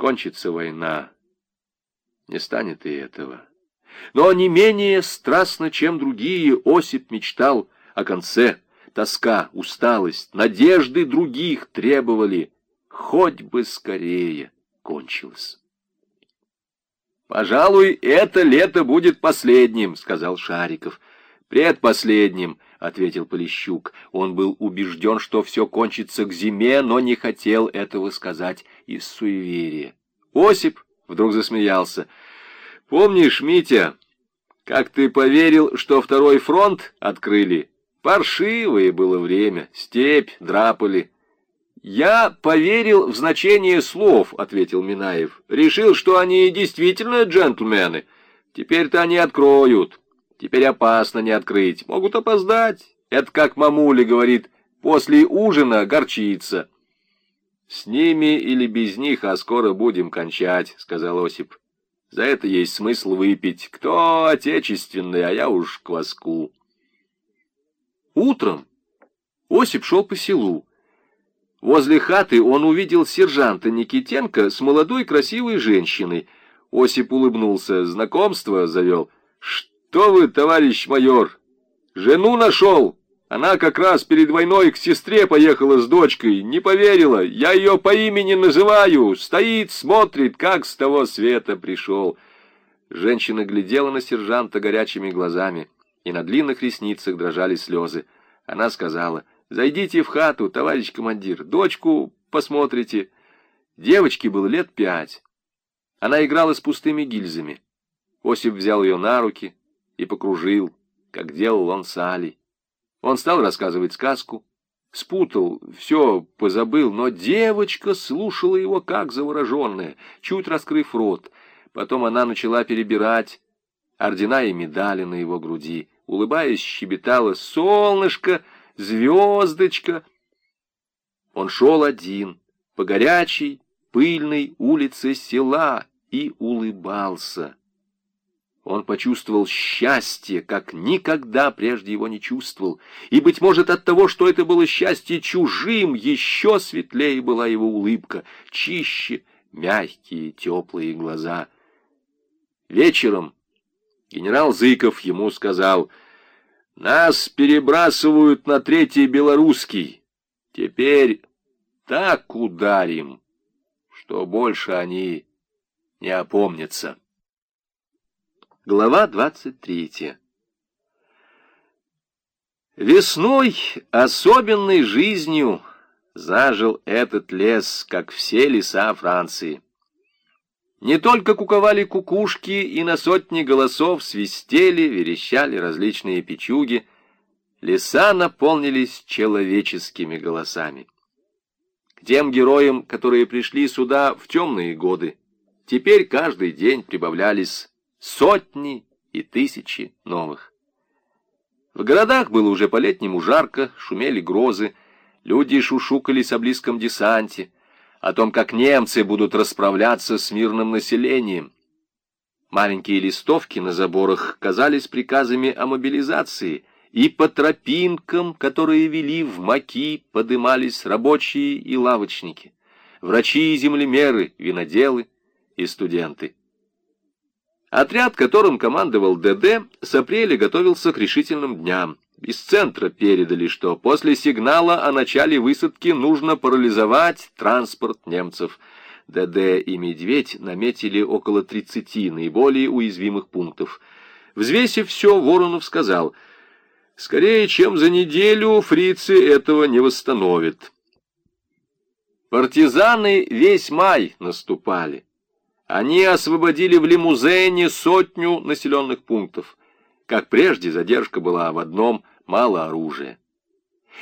Кончится война. Не станет и этого. Но не менее страстно, чем другие, Осип мечтал о конце. Тоска, усталость, надежды других требовали. Хоть бы скорее кончилось. «Пожалуй, это лето будет последним», — сказал Шариков. «Предпоследним», — ответил Полищук. Он был убежден, что все кончится к зиме, но не хотел этого сказать из суеверия. Осип вдруг засмеялся. «Помнишь, Митя, как ты поверил, что второй фронт открыли? Паршивое было время, степь, драпали». «Я поверил в значение слов», — ответил Минаев. «Решил, что они действительно джентльмены. Теперь-то они откроют. Теперь опасно не открыть. Могут опоздать. Это как мамуля говорит, после ужина горчица». «С ними или без них, а скоро будем кончать», — сказал Осип. «За это есть смысл выпить. Кто отечественный, а я уж кваску». Утром Осип шел по селу. Возле хаты он увидел сержанта Никитенко с молодой красивой женщиной. Осип улыбнулся, знакомство завел. «Что вы, товарищ майор, жену нашел? Она как раз перед войной к сестре поехала с дочкой, не поверила. Я ее по имени называю, стоит, смотрит, как с того света пришел». Женщина глядела на сержанта горячими глазами, и на длинных ресницах дрожали слезы. Она сказала — Зайдите в хату, товарищ командир, дочку посмотрите. Девочке было лет пять. Она играла с пустыми гильзами. Осип взял ее на руки и покружил, как делал он с Алей. Он стал рассказывать сказку, спутал, все позабыл, но девочка слушала его как завороженная, чуть раскрыв рот. Потом она начала перебирать ордена и медали на его груди. Улыбаясь, щебетала «Солнышко!» звездочка. Он шел один по горячей, пыльной улице села и улыбался. Он почувствовал счастье, как никогда прежде его не чувствовал, и, быть может, от того, что это было счастье чужим, еще светлее была его улыбка, чище, мягкие, теплые глаза. Вечером генерал Зыков ему сказал — нас перебрасывают на третий белорусский. Теперь так ударим, что больше они не опомнятся. Глава двадцать третья. Весной особенной жизнью зажил этот лес, как все леса Франции. Не только куковали кукушки, и на сотни голосов свистели, верещали различные печуги. Леса наполнились человеческими голосами. К тем героям, которые пришли сюда в темные годы, теперь каждый день прибавлялись сотни и тысячи новых. В городах было уже по-летнему жарко, шумели грозы, люди шушукались о близком десанте — о том, как немцы будут расправляться с мирным населением. Маленькие листовки на заборах казались приказами о мобилизации, и по тропинкам, которые вели в маки, подымались рабочие и лавочники, врачи и землемеры, виноделы и студенты. Отряд, которым командовал ДД, с апреля готовился к решительным дням. Из центра передали, что после сигнала о начале высадки нужно парализовать транспорт немцев. ДД и Медведь наметили около 30 наиболее уязвимых пунктов. Взвесив все, Воронов сказал, «Скорее, чем за неделю фрицы этого не восстановят». Партизаны весь май наступали. Они освободили в лимузене сотню населенных пунктов. Как прежде, задержка была в одном – мало оружия.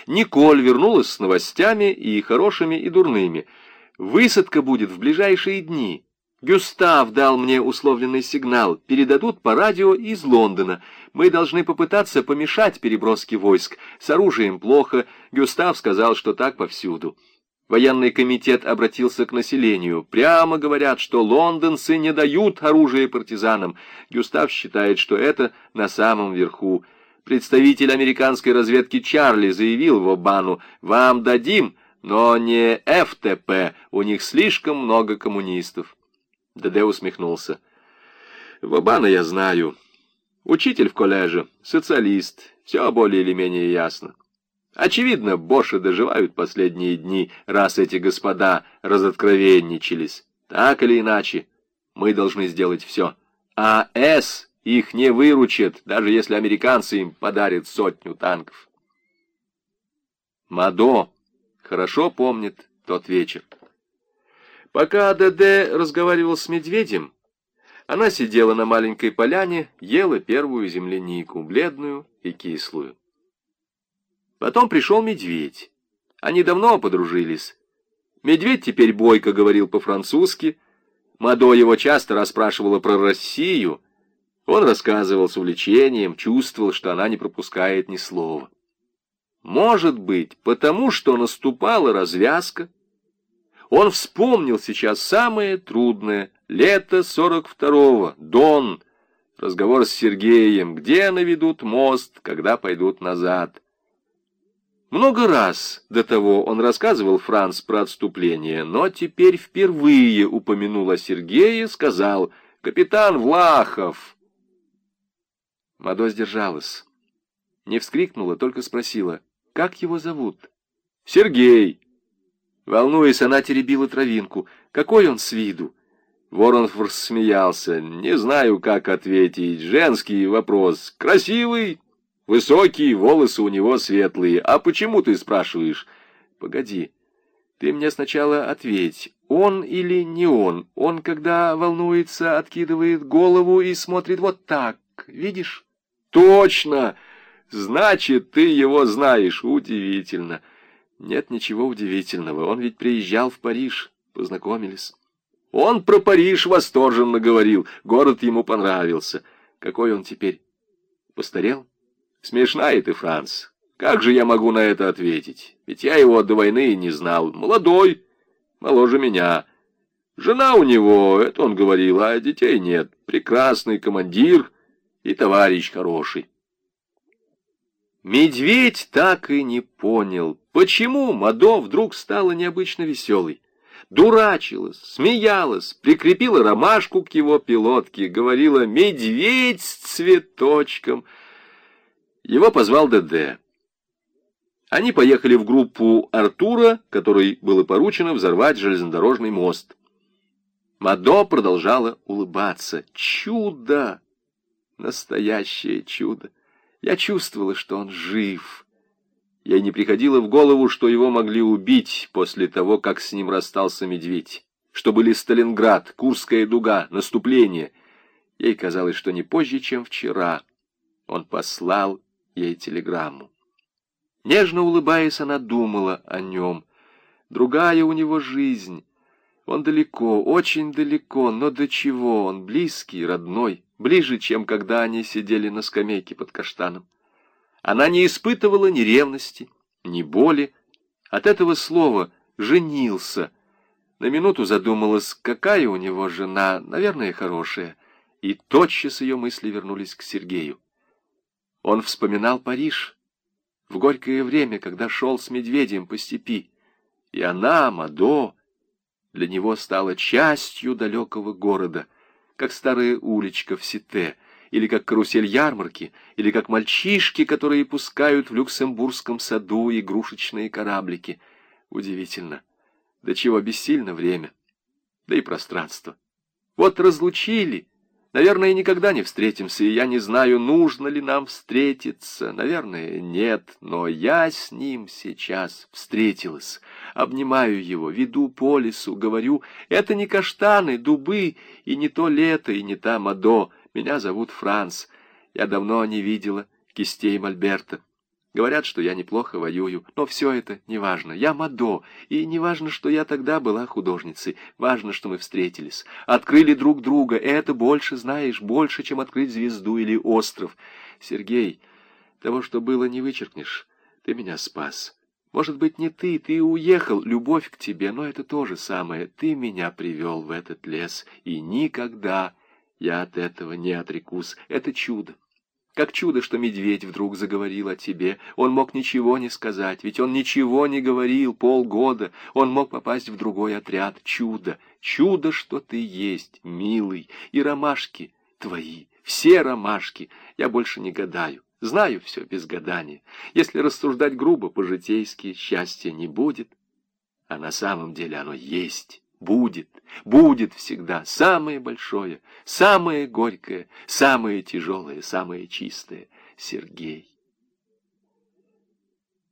Николь вернулась с новостями и хорошими, и дурными. Высадка будет в ближайшие дни. Гюстав дал мне условленный сигнал. Передадут по радио из Лондона. Мы должны попытаться помешать переброске войск. С оружием плохо. Гюстав сказал, что так повсюду. Военный комитет обратился к населению. Прямо говорят, что лондонцы не дают оружие партизанам. Гюстав считает, что это на самом верху. Представитель американской разведки Чарли заявил в Обану, «Вам дадим, но не ФТП, у них слишком много коммунистов. Деде усмехнулся. Вабана я знаю. Учитель в коллеже, социалист, все более или менее ясно. Очевидно, Боши доживают последние дни, раз эти господа разоткровенничались. Так или иначе, мы должны сделать все. А С их не выручит, даже если американцы им подарят сотню танков. Мадо хорошо помнит тот вечер. Пока ДД разговаривал с медведем, она сидела на маленькой поляне, ела первую землянику, бледную и кислую. Потом пришел медведь. Они давно подружились. Медведь теперь бойко говорил по-французски. Мадо его часто расспрашивала про Россию. Он рассказывал с увлечением, чувствовал, что она не пропускает ни слова. Может быть, потому что наступала развязка. Он вспомнил сейчас самое трудное — лето сорок второго, Дон, разговор с Сергеем, где наведут мост, когда пойдут назад — много раз до того он рассказывал Франц про отступление, но теперь впервые упомянул о Сергее, сказал «Капитан Влахов». Мадо сдержалась. Не вскрикнула, только спросила, как его зовут? «Сергей». Волнуясь, она теребила травинку. «Какой он с виду?» Воронов смеялся. «Не знаю, как ответить. Женский вопрос. Красивый?» Высокий, волосы у него светлые. А почему ты спрашиваешь? Погоди, ты мне сначала ответь, он или не он? Он, когда волнуется, откидывает голову и смотрит вот так, видишь? Точно! Значит, ты его знаешь. Удивительно. Нет ничего удивительного. Он ведь приезжал в Париж. Познакомились. Он про Париж восторженно говорил. Город ему понравился. Какой он теперь? Постарел? Смешная ты, Франц. Как же я могу на это ответить? Ведь я его до войны не знал. Молодой, моложе меня. Жена у него, это он говорил, а детей нет. Прекрасный командир и товарищ хороший. Медведь так и не понял, почему Мадо вдруг стала необычно веселой. Дурачилась, смеялась, прикрепила ромашку к его пилотке, говорила «медведь с цветочком». Его позвал ДД. Они поехали в группу Артура, которой было поручено взорвать железнодорожный мост. Мадо продолжала улыбаться. Чудо! Настоящее чудо! Я чувствовала, что он жив. Ей не приходило в голову, что его могли убить после того, как с ним расстался медведь. Что были Сталинград, Курская дуга, наступление. Ей казалось, что не позже, чем вчера, он послал ей телеграмму. Нежно улыбаясь, она думала о нем. Другая у него жизнь. Он далеко, очень далеко, но до чего он близкий, родной, ближе, чем когда они сидели на скамейке под каштаном. Она не испытывала ни ревности, ни боли. От этого слова «женился». На минуту задумалась, какая у него жена, наверное, хорошая, и тотчас ее мысли вернулись к Сергею. Он вспоминал Париж в горькое время, когда шел с медведем по степи. И она, Мадо, для него стала частью далекого города, как старая уличка в Сите, или как карусель ярмарки, или как мальчишки, которые пускают в Люксембургском саду игрушечные кораблики. Удивительно, до чего бессильно время, да и пространство. Вот разлучили — Наверное, никогда не встретимся, и я не знаю, нужно ли нам встретиться. Наверное, нет, но я с ним сейчас встретилась. Обнимаю его, веду по лесу, говорю, это не каштаны, дубы, и не то лето, и не та Мадо. Меня зовут Франц. Я давно не видела кистей Мольберта. Говорят, что я неплохо воюю, но все это не важно. Я Мадо, и не важно, что я тогда была художницей. Важно, что мы встретились, открыли друг друга. Это больше, знаешь, больше, чем открыть звезду или остров. Сергей, того, что было, не вычеркнешь. Ты меня спас. Может быть, не ты, ты уехал, любовь к тебе, но это то же самое. Ты меня привел в этот лес, и никогда я от этого не отрекусь. Это чудо. Как чудо, что медведь вдруг заговорил о тебе. Он мог ничего не сказать, ведь он ничего не говорил полгода. Он мог попасть в другой отряд. Чудо, чудо, что ты есть, милый. И ромашки твои, все ромашки. Я больше не гадаю. Знаю все без гадания. Если рассуждать грубо, по-житейски, счастья не будет. А на самом деле оно есть, будет, будет всегда самое большое, самое горькое, самое тяжелое, самое чистое. Сергей.